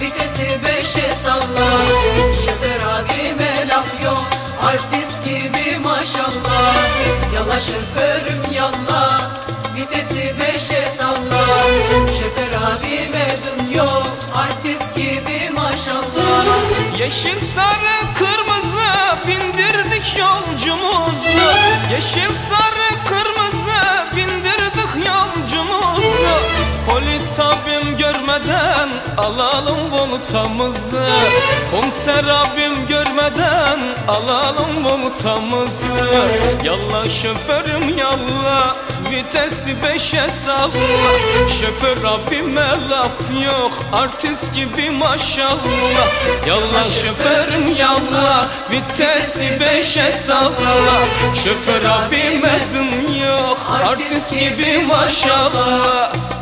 Vitesi beşe salla. Şoför abime laf yok Artist gibi maşallah. Yalla şoförüm yalla Vitesi beşe salla. Şoför abime dın yok Artist gibi maşallah. Yeşil sarı kırmızı bindirdik yolcumuzu. Yeşil sarı kırmızı abim görmeden alalım voltamızı Komiser abim görmeden alalım voltamızı Yallah şoförüm yallah vitesi beşe salla. Şoför abime laf yok artist gibi maşallah. Yallah şoförüm yallah vitesi beşe salla. Şoför abime dın yok artist gibi maşallah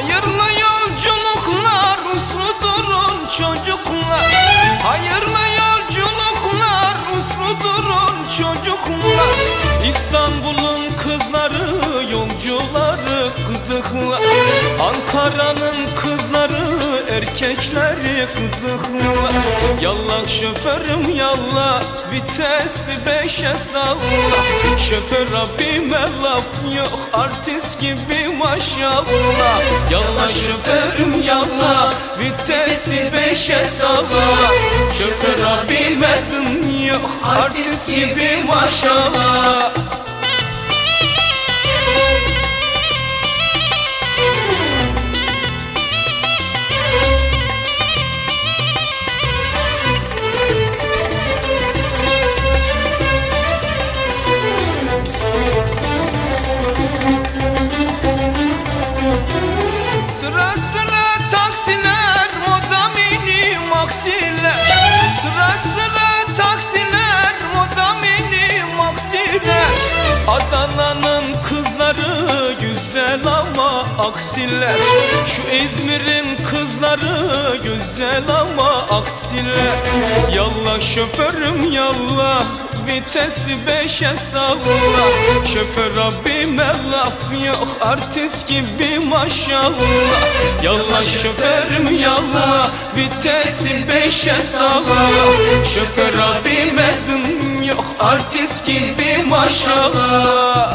Hayırlı yolculuklar uslu durun çocuklar. Hayırlı yolculuklar uslu durun çocuklar. İstanbul'un kızları yolcuları gıdıklar. Ankara'nın kızları erkekleri gıdıklar Yallah şoförüm yallah vitesi beşe salla. Şoför abime laf yok artist gibi maşallah. Yallah şoförüm yallah vitesi beşe salla. Şoför abime dın yok artist gibi maşallah maksiler Adana'nın kızları güzel ama aksiler. Şu İzmir'in kızları güzel ama aksiler. Yallah şoförüm yallah vitesi beşe salla. Şoför abime laf yok artist gibi maşallah. Yallah şoförüm yallah vitesi beşe salla. Şoför abime dın artist gibi maşallah